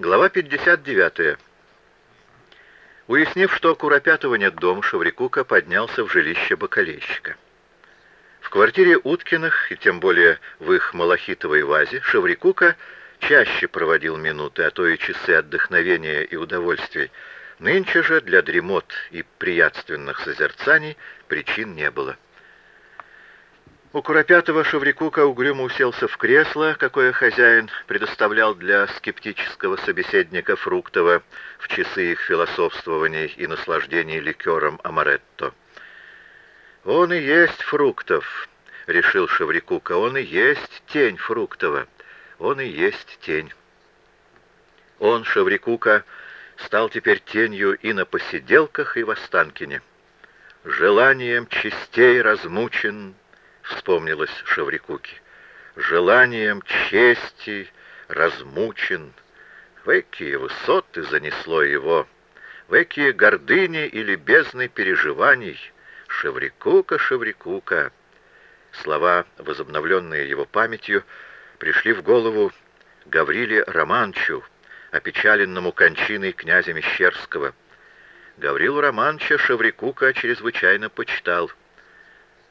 Глава 59. Уяснив, что Куропятова нет дома, Шеврикука поднялся в жилище бакалейщика. В квартире Уткиных, и тем более в их малахитовой вазе, Шеврикука чаще проводил минуты, а то и часы отдохновения и удовольствий. Нынче же для дремот и приятственных созерцаний причин не было. У Куропятова Шеврикука угрюмо уселся в кресло, какое хозяин предоставлял для скептического собеседника Фруктова в часы их философствований и наслаждений ликером Амаретто. «Он и есть Фруктов», — решил Шеврикука, — «он и есть тень Фруктова, он и есть тень». Он, Шеврикука, стал теперь тенью и на посиделках, и в Останкине. Желанием частей размучен, вспомнилось Шаврикуке. Желанием чести размучен. В какие высоты занесло его, в какие гордыни или бездны переживаний. Шеврикука, Шеврикука. Слова, возобновленные его памятью, пришли в голову Гавриле Романчу, опечаленному кончиной князя Мещерского. Гаврилу Романча Шеврикука чрезвычайно почитал.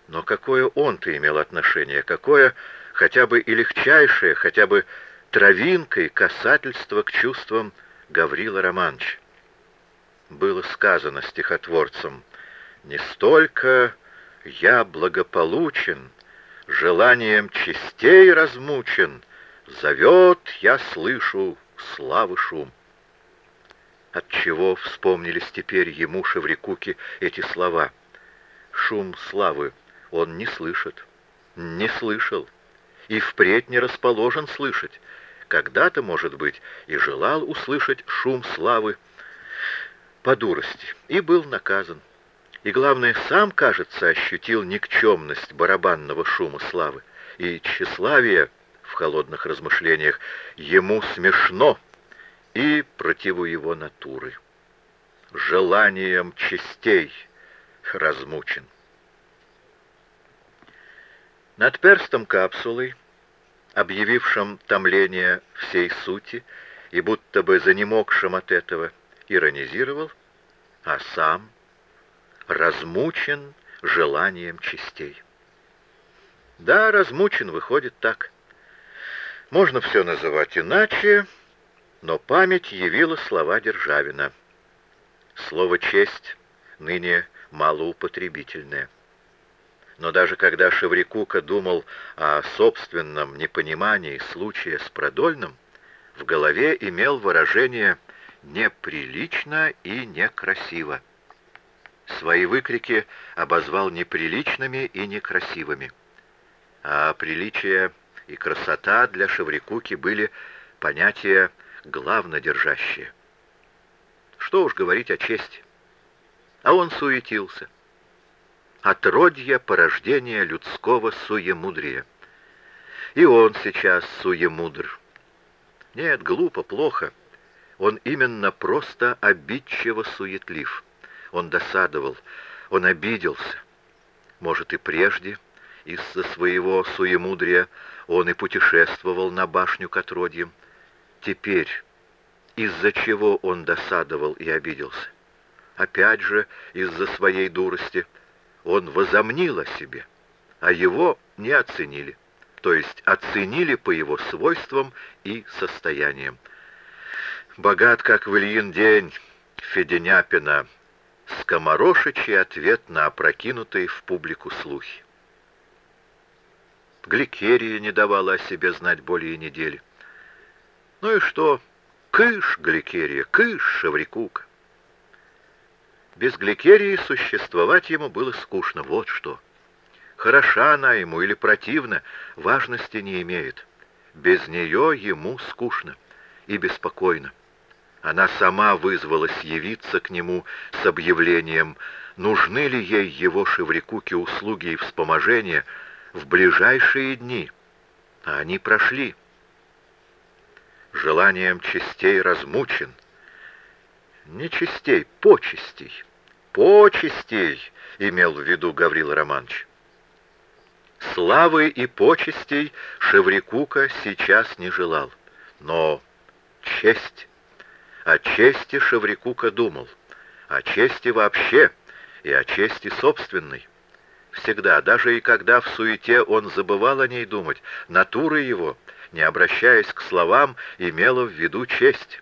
Но какое он-то имел отношение, какое хотя бы и легчайшее, хотя бы травинкой касательство к чувствам Гаврила Романовича? Было сказано стихотворцем «Не столько я благополучен, желанием частей размучен, зовет, я слышу, славы шум». Отчего вспомнились теперь ему, Шеврикуке, эти слова? Шум славы он не слышит, не слышал и впредь не расположен слышать. Когда-то, может быть, и желал услышать шум славы по дурости, и был наказан. И, главное, сам, кажется, ощутил никчемность барабанного шума славы, и тщеславие в холодных размышлениях ему смешно и противу его натуры. Желанием частей размучен. Над перстом капсулы, объявившим томление всей сути и будто бы занемогшим от этого, иронизировал, а сам размучен желанием частей. Да, размучен, выходит так. Можно все называть иначе, но память явила слова Державина. Слово «честь» ныне малоупотребительное. Но даже когда Шеврикука думал о собственном непонимании случая с Продольным, в голове имел выражение «неприлично» и «некрасиво». Свои выкрики обозвал неприличными и некрасивыми. А приличие и красота для Шеврикуки были понятия главнодержащие. Что уж говорить о чести. А он суетился отродье порождения людского суемудрия. И он сейчас суемудр. Нет, глупо, плохо. Он именно просто обидчиво суетлив. Он досадовал, он обиделся. Может, и прежде, из-за своего суемудрия, он и путешествовал на башню к отродьям. Теперь, из-за чего он досадовал и обиделся? Опять же, из-за своей дурости — он возомнил о себе, а его не оценили, то есть оценили по его свойствам и состояниям. Богат, как в Ильин день, Феденяпина, скоморошичий ответ на опрокинутые в публику слухи. Гликерия не давала о себе знать более недели. Ну и что? Кыш, Гликерия, кыш, Шаврикука. Без Гликерии существовать ему было скучно, вот что. Хороша она ему или противна, важности не имеет. Без нее ему скучно и беспокойно. Она сама вызвалась явиться к нему с объявлением, нужны ли ей его шеврикуки услуги и вспоможения в ближайшие дни. А они прошли. Желанием частей размучен. Не частей, почестей почестей имел в виду Гаврил Романович. Славы и почестей Шеврикука сейчас не желал, но честь О чести Шеврикука думал, о чести вообще и о чести собственной. Всегда, даже и когда в суете он забывал о ней думать, натура его, не обращаясь к словам, имела в виду честь.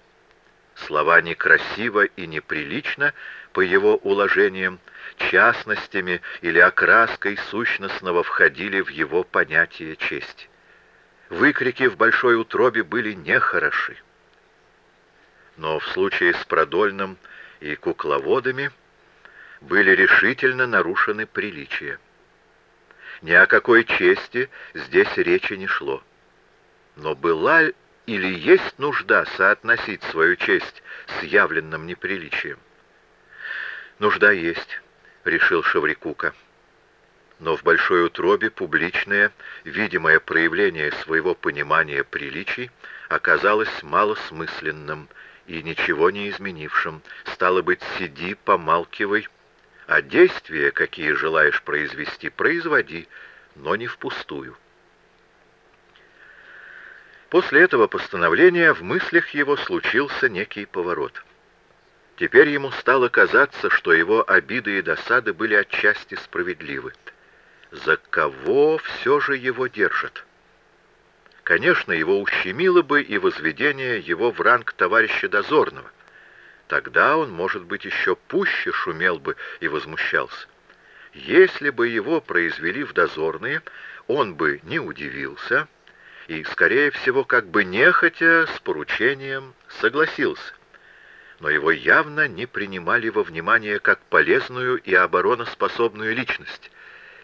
Слова некрасиво и неприлично, по его уложениям, частностями или окраской сущностного входили в его понятие чести. Выкрики в большой утробе были нехороши. Но в случае с Продольным и кукловодами были решительно нарушены приличия. Ни о какой чести здесь речи не шло. Но была или есть нужда соотносить свою честь с явленным неприличием? Нужда есть, решил Шаврикука. Но в большой утробе публичное, видимое проявление своего понимания приличий оказалось малосмысленным и ничего не изменившим. Стало быть, сиди, помалкивай, а действия, какие желаешь произвести, производи, но не впустую. После этого постановления в мыслях его случился некий поворот. Теперь ему стало казаться, что его обиды и досады были отчасти справедливы. За кого все же его держат? Конечно, его ущемило бы и возведение его в ранг товарища дозорного. Тогда он, может быть, еще пуще шумел бы и возмущался. Если бы его произвели в дозорные, он бы не удивился и, скорее всего, как бы нехотя с поручением согласился. Но его явно не принимали во внимание как полезную и обороноспособную личность,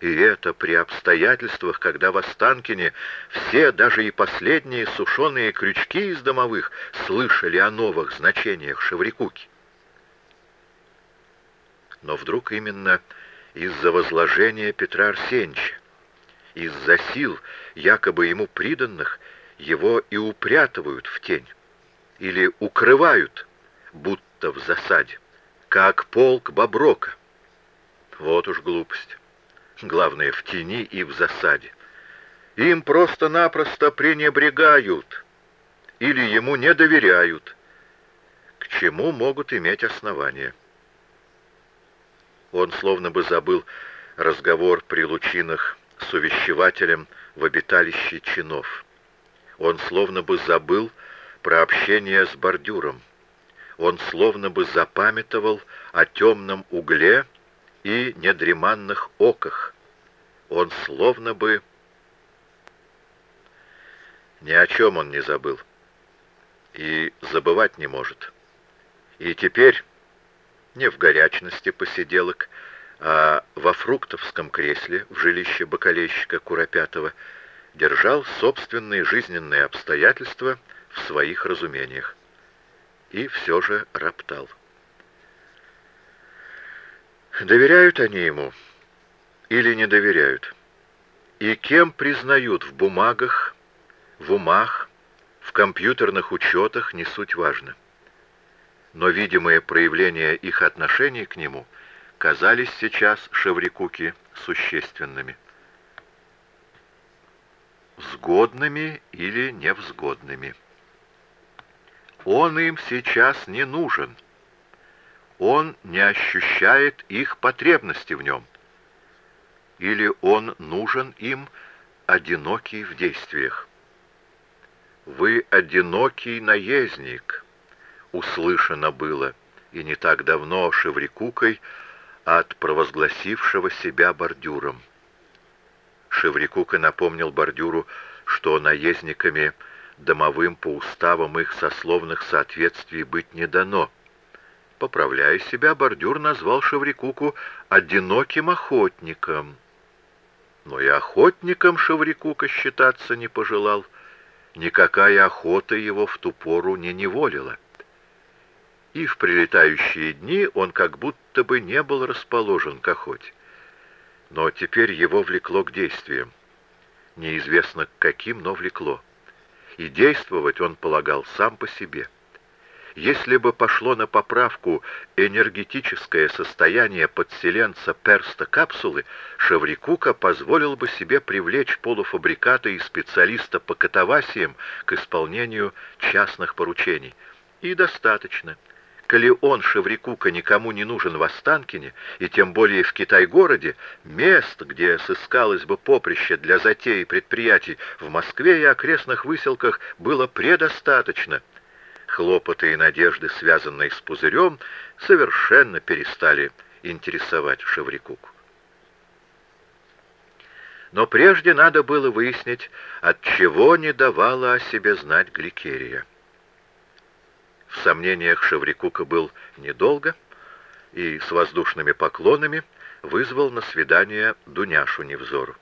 и это при обстоятельствах, когда в Останкине все, даже и последние сушеные крючки из домовых, слышали о новых значениях Шеврикуки. Но вдруг именно из-за возложения Петра Арсеньевича, из-за сил, якобы ему приданных, его и упрятывают в тень, или укрывают, будто в засаде, как полк Боброка. Вот уж глупость. Главное, в тени и в засаде. Им просто-напросто пренебрегают или ему не доверяют, к чему могут иметь основания. Он словно бы забыл разговор при лучинах с увещевателем в обиталище чинов. Он словно бы забыл про общение с бордюром. Он словно бы запамятовал о темном угле и недреманных оках. Он словно бы... Ни о чем он не забыл. И забывать не может. И теперь, не в горячности посиделок, а во фруктовском кресле в жилище бакалейщика Куропятова держал собственные жизненные обстоятельства в своих разумениях. И все же роптал. Доверяют они ему или не доверяют? И кем признают в бумагах, в умах, в компьютерных учетах, не суть важно. Но видимые проявления их отношений к нему казались сейчас Шеврикуки существенными. Сгодными или невзгодными. Он им сейчас не нужен — он не ощущает их потребности в нем. Или он нужен им, одинокий в действиях. «Вы одинокий наездник», — услышано было, и не так давно Шеврикукой от провозгласившего себя бордюром. Шеврикука напомнил бордюру, что наездниками домовым по уставам их сословных соответствий быть не дано — Поправляя себя, бордюр назвал Шеврикуку «одиноким охотником». Но и охотником Шеврикука считаться не пожелал. Никакая охота его в ту пору не неволила. И в прилетающие дни он как будто бы не был расположен к охоте. Но теперь его влекло к действиям. Неизвестно к каким, но влекло. И действовать он полагал сам по себе. Если бы пошло на поправку энергетическое состояние подселенца перста капсулы, Шеврикука позволил бы себе привлечь полуфабриката и специалиста по катавасиям к исполнению частных поручений. И достаточно. Коли он, Шеврикука, никому не нужен в Останкине, и тем более в Китай-городе, мест, где сыскалось бы поприще для затеи предприятий, в Москве и окрестных выселках было предостаточно. Хлопоты и надежды, связанные с пузырем, совершенно перестали интересовать Шеврикуку. Но прежде надо было выяснить, от чего не давала о себе знать Гликерия. В сомнениях Шеврикука был недолго и с воздушными поклонами вызвал на свидание Дуняшу Невзору.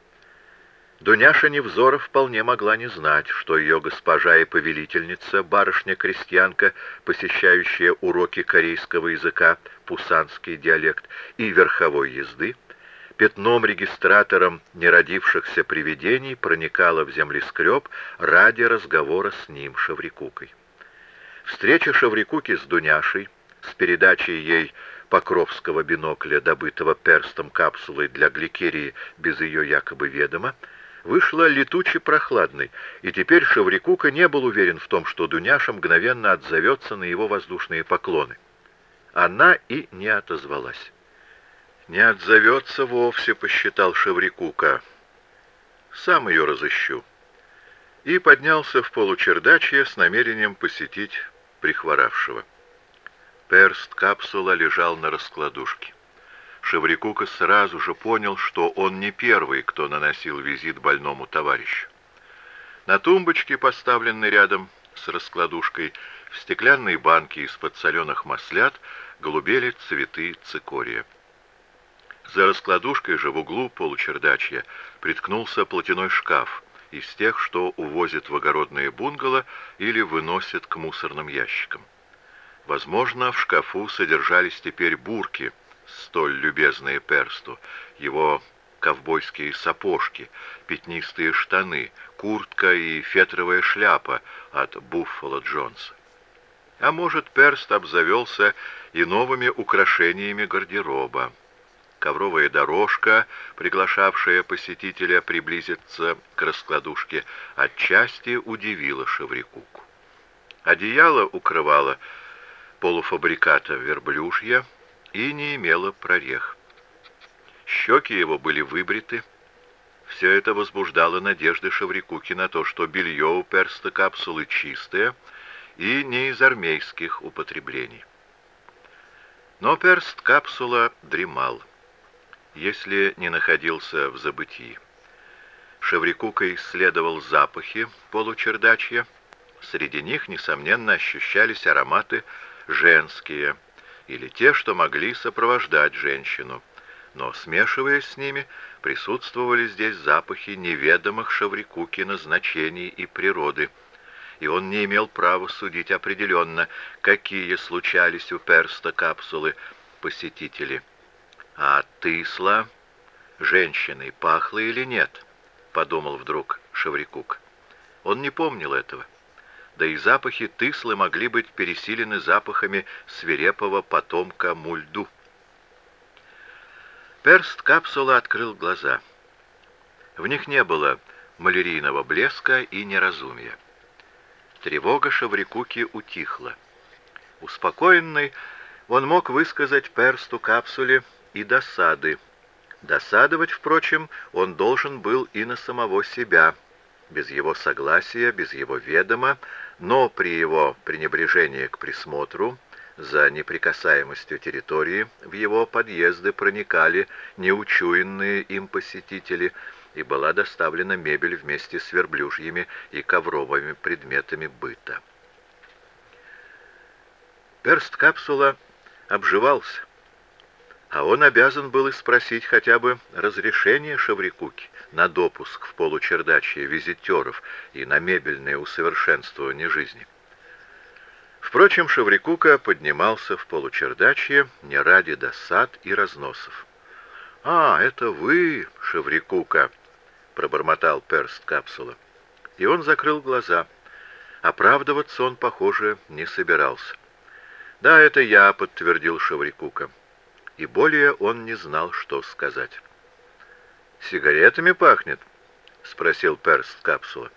Дуняша Невзора вполне могла не знать, что ее госпожа и повелительница, барышня-крестьянка, посещающая уроки корейского языка, пусанский диалект и верховой езды, пятном-регистратором неродившихся привидений проникала в землескреб ради разговора с ним, Шаврикукой. Встреча Шаврикуки с Дуняшей, с передачей ей покровского бинокля, добытого перстом капсулой для гликерии без ее якобы ведома, вышла летуче прохладной, и теперь Шаврикука не был уверен в том, что Дуняша мгновенно отзовется на его воздушные поклоны. Она и не отозвалась. «Не отзовется вовсе», — посчитал Шаврикука. «Сам ее разыщу». И поднялся в получердачье с намерением посетить прихворавшего. Перст капсула лежал на раскладушке. Шеврикука сразу же понял, что он не первый, кто наносил визит больному товарищу. На тумбочке, поставленной рядом с раскладушкой, в стеклянной банке из-под соленых маслят голубели цветы цикория. За раскладушкой же в углу получердачья приткнулся платяной шкаф, из тех, что увозят в огородные бунгало или выносят к мусорным ящикам. Возможно, в шкафу содержались теперь бурки, столь любезные персту, его ковбойские сапожки, пятнистые штаны, куртка и фетровая шляпа от Буффало Джонса. А может, перст обзавелся и новыми украшениями гардероба ковровая дорожка, приглашавшая посетителя приблизиться к раскладушке, отчасти удивила Шеврикуку. Одеяло укрывало полуфабриката верблюжья и не имело прорех. Щеки его были выбриты. Все это возбуждало надежды Шеврикуки на то, что белье у перста капсулы чистое и не из армейских употреблений. Но перст капсула дремал если не находился в забытии. Шеврикука исследовал запахи получердачья. Среди них, несомненно, ощущались ароматы женские или те, что могли сопровождать женщину. Но, смешиваясь с ними, присутствовали здесь запахи неведомых Шеврикуки назначений и природы, и он не имел права судить определенно, какие случались у перста капсулы посетители. А тысла женщиной пахло или нет? Подумал вдруг Шеврикук. Он не помнил этого. Да и запахи тыслы могли быть пересилены запахами свирепого потомка мульду. Перст капсулы открыл глаза. В них не было малярийного блеска и неразумия. Тревога Шаврикуки утихла. Успокоенный, он мог высказать персту капсуле и досады. Досадовать, впрочем, он должен был и на самого себя, без его согласия, без его ведома, но при его пренебрежении к присмотру, за неприкасаемостью территории, в его подъезды проникали неучуянные им посетители, и была доставлена мебель вместе с верблюжьими и ковровыми предметами быта. Перст капсула обживался, а он обязан был и спросить хотя бы разрешение Шаврикуки на допуск в получердачье визитеров и на мебельное усовершенствование жизни. Впрочем, Шаврикука поднимался в получердачье не ради досад и разносов. «А, это вы, Шаврикука!» — пробормотал перст капсула. И он закрыл глаза. Оправдываться он, похоже, не собирался. «Да, это я», — подтвердил Шаврикука и более он не знал, что сказать. «Сигаретами пахнет?» — спросил перст капсула.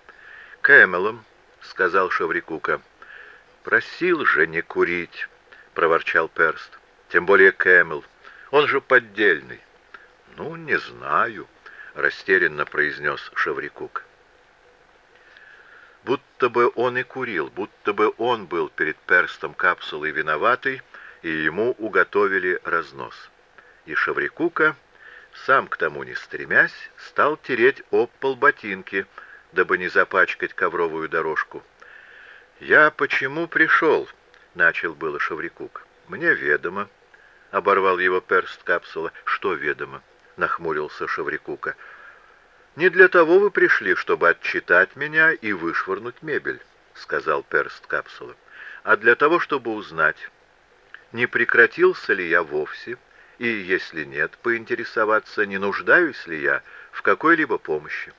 «Кэмелом», — сказал Шаврикука. «Просил же не курить», — проворчал Перст. «Тем более Camel. Он же поддельный». «Ну, не знаю», — растерянно произнес Шеврикука. Будто бы он и курил, будто бы он был перед Перстом Капсулой виноватый, и ему уготовили разнос. И Шеврикука, сам к тому не стремясь, стал тереть об пол ботинки, дабы не запачкать ковровую дорожку. «Я почему пришел?» — начал было Шаврикук. «Мне ведомо», — оборвал его перст капсула. «Что ведомо?» — нахмурился Шаврикука. «Не для того вы пришли, чтобы отчитать меня и вышвырнуть мебель», — сказал перст капсулы, «а для того, чтобы узнать, не прекратился ли я вовсе, и, если нет, поинтересоваться, не нуждаюсь ли я в какой-либо помощи».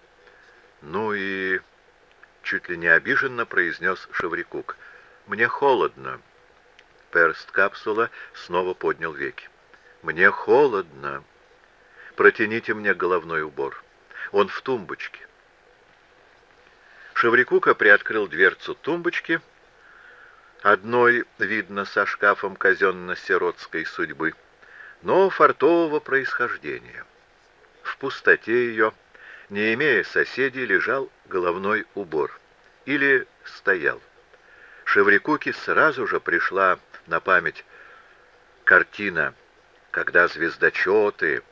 «Ну и...» — чуть ли не обиженно произнес Шаврикук. «Мне холодно». Перст капсула снова поднял веки. «Мне холодно. Протяните мне головной убор». Он в тумбочке. Шеврикука приоткрыл дверцу тумбочки, одной, видно, со шкафом казенно-сиротской судьбы, но фартового происхождения. В пустоте ее, не имея соседей, лежал головной убор. Или стоял. Шеврикуке сразу же пришла на память картина, когда звездочеты,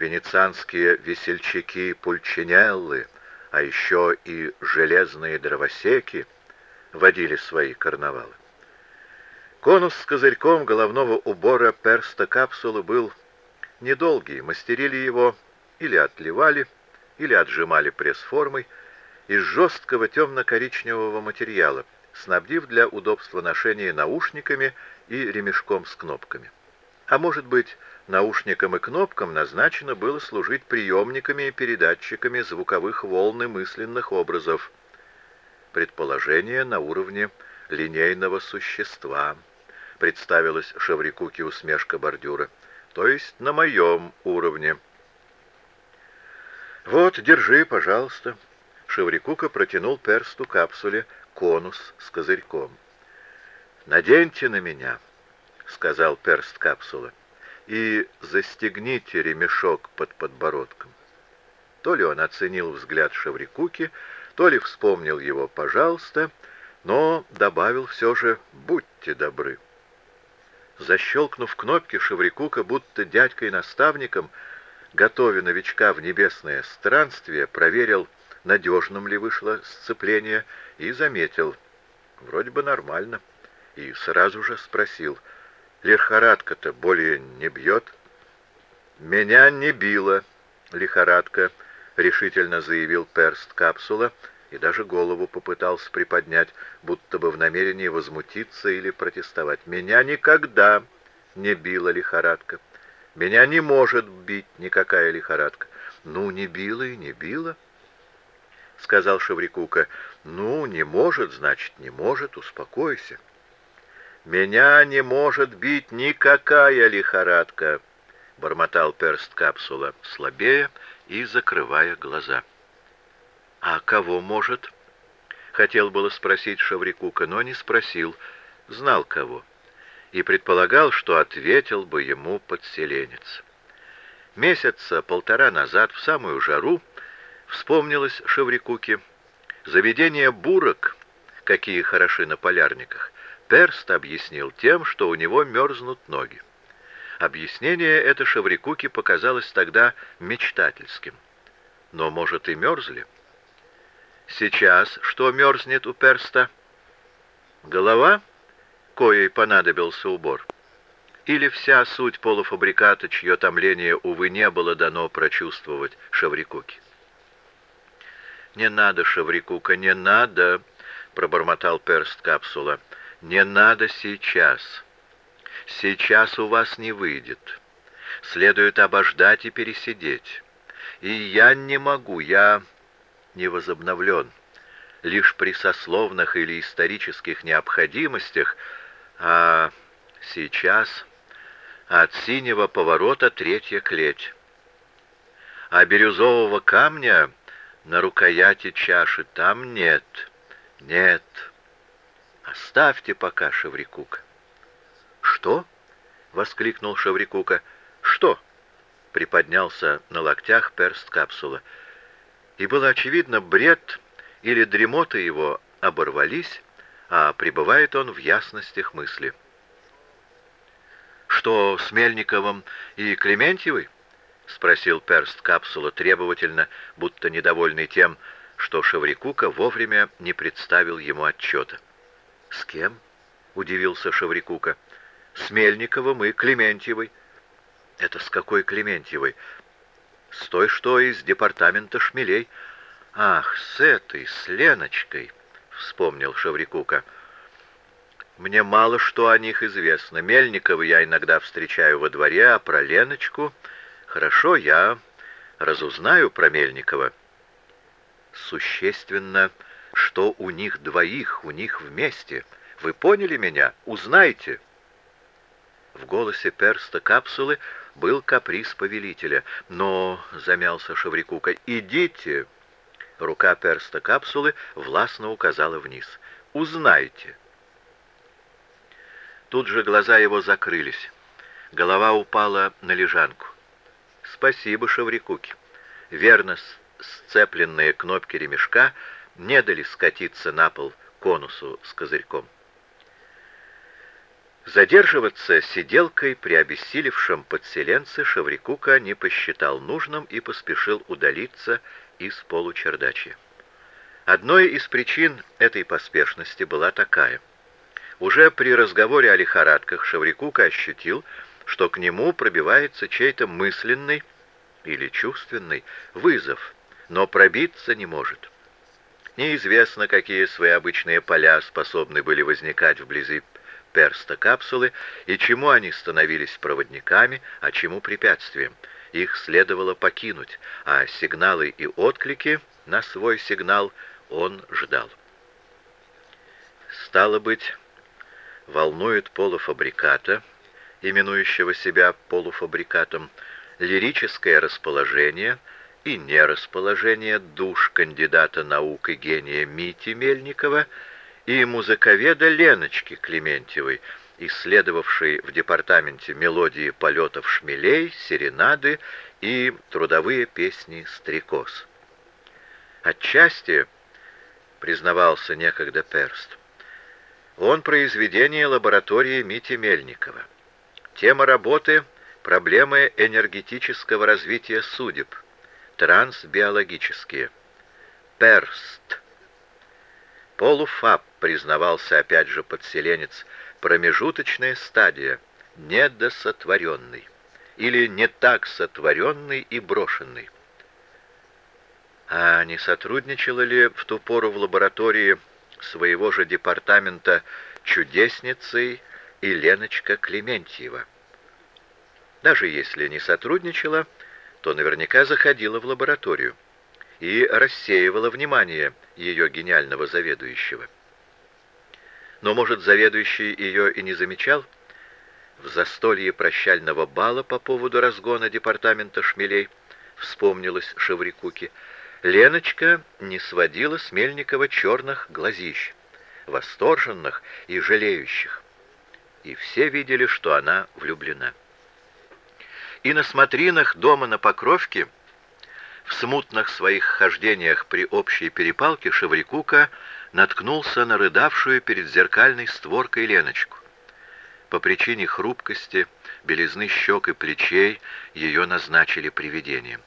венецианские весельчаки Пульчинеллы, а еще и железные дровосеки водили свои карнавалы. Конус с козырьком головного убора перста капсулы был недолгий, мастерили его или отливали, или отжимали пресс-формой из жесткого темно-коричневого материала, снабдив для удобства ношения наушниками и ремешком с кнопками. А может быть, наушникам и кнопкам назначено было служить приемниками и передатчиками звуковых волн и мысленных образов. Предположение на уровне линейного существа, представилась Шеврикуке усмешка бордюра, то есть на моем уровне. «Вот, держи, пожалуйста». Шеврикука протянул персту капсуле конус с козырьком. «Наденьте на меня», — сказал перст капсулы и застегните ремешок под подбородком. То ли он оценил взгляд Шаврикуки, то ли вспомнил его «пожалуйста», но добавил все же «будьте добры». Защелкнув кнопки, Шаврикука, будто дядькой-наставником, готовя новичка в небесное странствие, проверил, надежным ли вышло сцепление, и заметил, вроде бы нормально, и сразу же спросил — Лихорадка-то более не бьет? Меня не била лихорадка, решительно заявил перст капсула и даже голову попытался приподнять, будто бы в намерении возмутиться или протестовать. Меня никогда не била лихорадка. Меня не может бить никакая лихорадка. Ну, не била и не била, — сказал Шеврикука. Ну, не может, значит, не может, успокойся. «Меня не может бить никакая лихорадка», — бормотал перст капсула, слабее и закрывая глаза. «А кого может?» — хотел было спросить Шаврикука, но не спросил, знал кого, и предполагал, что ответил бы ему подселенец. Месяца полтора назад, в самую жару, вспомнилось Шаврикуке, заведение бурок, какие хороши на полярниках, Перст объяснил тем, что у него мерзнут ноги. Объяснение это Шаврикуке показалось тогда мечтательским. Но, может, и мерзли? Сейчас что мерзнет у Перста? Голова, коей понадобился убор? Или вся суть полуфабриката, чье томление, увы, не было дано прочувствовать Шаврикуке? «Не надо, Шаврикука, не надо!» — пробормотал перст капсула. Не надо сейчас. Сейчас у вас не выйдет. Следует обождать и пересидеть. И я не могу, я не возобновлен. Лишь при сословных или исторических необходимостях, а сейчас от синего поворота третья клеть. А бирюзового камня на рукояти чаши там нет, нет. Оставьте пока Шеврикука. Что? воскликнул Шеврикука. Что? Приподнялся на локтях перст капсула. И было очевидно, бред или дремота его оборвались, а пребывает он в ясностях мысли. «Что с Мельниковым и Клементьевой?» — спросил перст капсула требовательно, будто недовольный тем, что Шеврикука вовремя не представил ему отчета. «С кем?» — удивился Шеврикука. «С Мельниковым и Клементьевой». «Это с какой Клементьевой?» «С той, что из департамента шмелей». «Ах, с этой, с Леночкой», — вспомнил Шеврикука. «Мне мало что о них известно. Мельникова я иногда встречаю во дворе, а про Леночку...» «Хорошо, я разузнаю про Мельникова». «Существенно, что у них двоих, у них вместе. Вы поняли меня? Узнайте!» В голосе перста капсулы был каприз повелителя. «Но...» — замялся Шаврикука. «Идите!» Рука перста капсулы властно указала вниз. «Узнайте!» Тут же глаза его закрылись. Голова упала на лежанку. «Спасибо, Шаврикуки!» Верно сцепленные кнопки ремешка не дали скатиться на пол конусу с козырьком. Задерживаться сиделкой при обессилевшем подселенце Шаврикука не посчитал нужным и поспешил удалиться из получердачья. Одной из причин этой поспешности была такая. Уже при разговоре о лихорадках Шаврикука ощутил, что к нему пробивается чей-то мысленный или чувственный вызов, но пробиться не может. Неизвестно, какие свои обычные поля способны были возникать вблизи перста капсулы и чему они становились проводниками, а чему препятствием. Их следовало покинуть, а сигналы и отклики на свой сигнал он ждал. Стало быть, волнует полуфабриката, именующего себя полуфабрикатом, лирическое расположение и нерасположение душ кандидата наук и гения Мити Мельникова и музыковеда Леночки Клементьевой, исследовавшей в департаменте мелодии полетов шмелей, серенады и трудовые песни «Стрекоз». Отчасти, признавался некогда Перст, он произведение лаборатории Мити Мельникова. Тема работы — проблемы энергетического развития судеб, трансбиологические. Перст. Полуфаб признавался опять же подселенец, промежуточная стадия, недосотворенный или не так сотворенный и брошенный. А не сотрудничала ли в ту пору в лаборатории своего же департамента чудесницей и Леночка Клементьева? Даже если не сотрудничала, то наверняка заходила в лабораторию и рассеивала внимание ее гениального заведующего. Но, может, заведующий ее и не замечал? В застолье прощального бала по поводу разгона департамента шмелей вспомнилось Шеврикуке. Леночка не сводила с Мельникова черных глазищ, восторженных и жалеющих. И все видели, что она влюблена. И на смотринах дома на Покровке в смутных своих хождениях при общей перепалке Шеврикука наткнулся на рыдавшую перед зеркальной створкой Леночку. По причине хрупкости, белизны щек и плечей ее назначили привидением.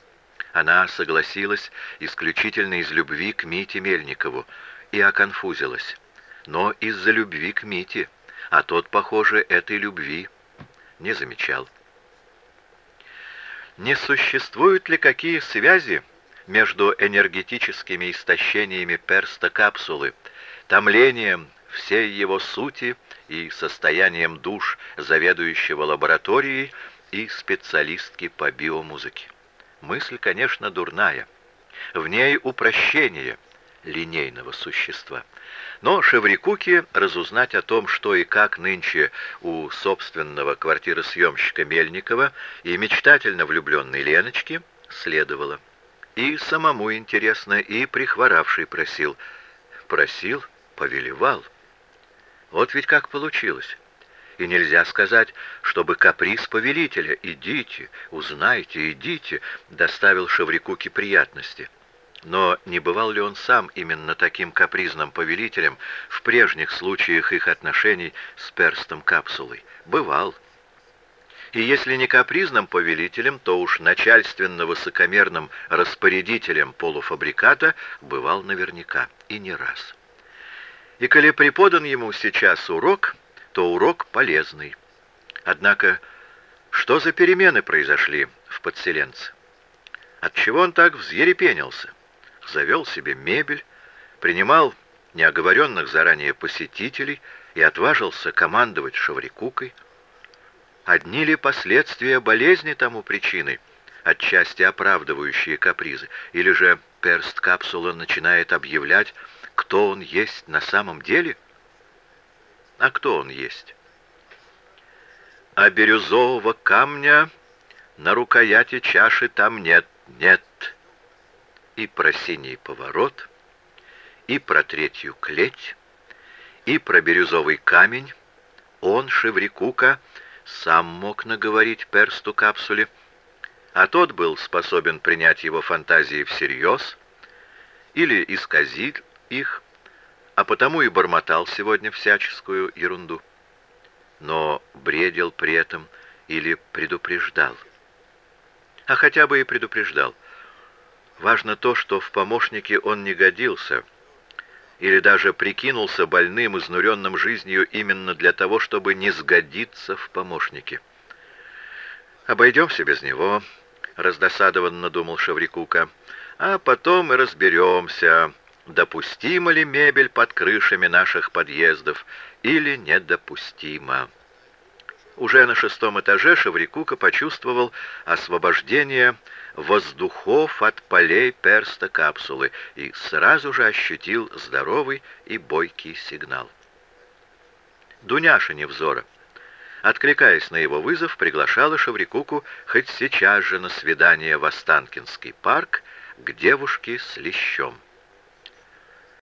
Она согласилась исключительно из любви к Мите Мельникову и оконфузилась. Но из-за любви к Мите, а тот, похоже, этой любви не замечал. Не существуют ли какие связи между энергетическими истощениями перста капсулы, томлением всей его сути и состоянием душ заведующего лабораторией и специалистки по биомузыке? Мысль, конечно, дурная. В ней упрощение линейного существа. Но Шеврикуке разузнать о том, что и как нынче у собственного квартиросъемщика Мельникова и мечтательно влюбленной Леночки следовало. И самому интересно, и прихворавший просил. Просил, повелевал. Вот ведь как получилось. И нельзя сказать, чтобы каприз повелителя «идите, узнайте, идите» доставил Шаврикуке приятности. Но не бывал ли он сам именно таким капризным повелителем в прежних случаях их отношений с перстом капсулой? Бывал. И если не капризным повелителем, то уж начальственно-высокомерным распорядителем полуфабриката бывал наверняка, и не раз. И коли преподан ему сейчас урок, то урок полезный. Однако, что за перемены произошли в подселенце? Отчего он так взъерепенился? Завел себе мебель, принимал неоговоренных заранее посетителей и отважился командовать Шаврикукой. Одни ли последствия болезни тому причиной, отчасти оправдывающие капризы, или же перст капсула начинает объявлять, кто он есть на самом деле? А кто он есть? А бирюзового камня на рукояти чаши там нет, нет. И про синий поворот, и про третью клеть, и про бирюзовый камень он, Шеврикука, сам мог наговорить персту капсуле, а тот был способен принять его фантазии всерьез или исказить их, а потому и бормотал сегодня всяческую ерунду. Но бредил при этом или предупреждал. А хотя бы и предупреждал. Важно то, что в помощнике он не годился, или даже прикинулся больным, изнуренным жизнью именно для того, чтобы не сгодиться в помощнике. «Обойдемся без него», — раздосадованно думал Шаврикука, — «а потом и разберемся, допустима ли мебель под крышами наших подъездов или недопустима. Уже на шестом этаже Шаврикука почувствовал освобождение воздухов от полей перста капсулы и сразу же ощутил здоровый и бойкий сигнал. Дуняша Невзора, откликаясь на его вызов, приглашала Шаврикуку хоть сейчас же на свидание в Останкинский парк к девушке с лещом.